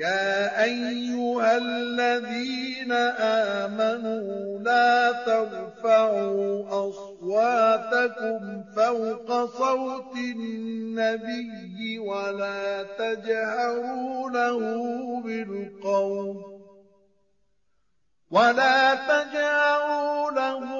يا أيها الذين آمنوا لا ترفعوا أصواتكم فوق صوت النبي ولا تجهروا له بالقول ولا تجهروا له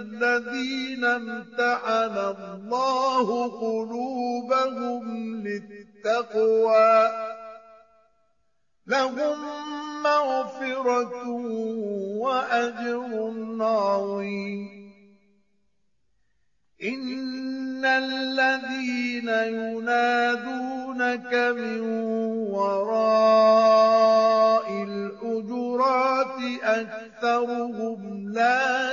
الذين امتحن الله قلوبهم للتقوى. لهم مغفرة وأجر عظيم. إن الذين ينادونك من وراء الحجرات أكثرهم لا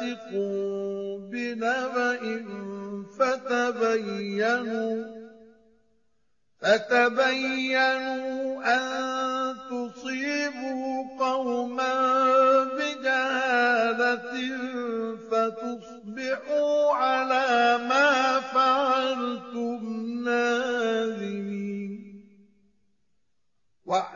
فاسق بنبأ فتبينوا فتبينوا أن تصيبوا قوما بجهالة فتصبحوا على ما فعلتم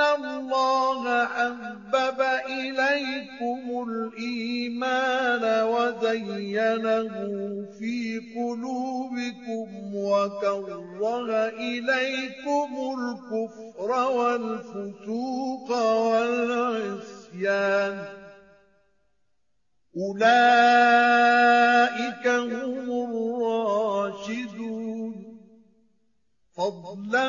الله حبب إليكم الإيمان وزينه في قلوبكم وكره إليكم الكفر والفسوق والعصيان أولئك هم الراشدون. فضلا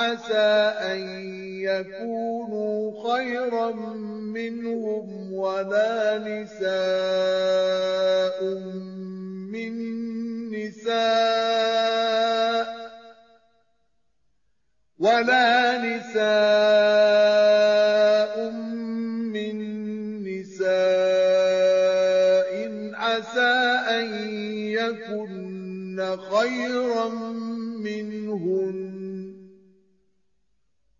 عسى أن يكونوا خيرا منهم ولا نساء من نساء ولا نساء من نساء عسى أن يكن خيرا منهن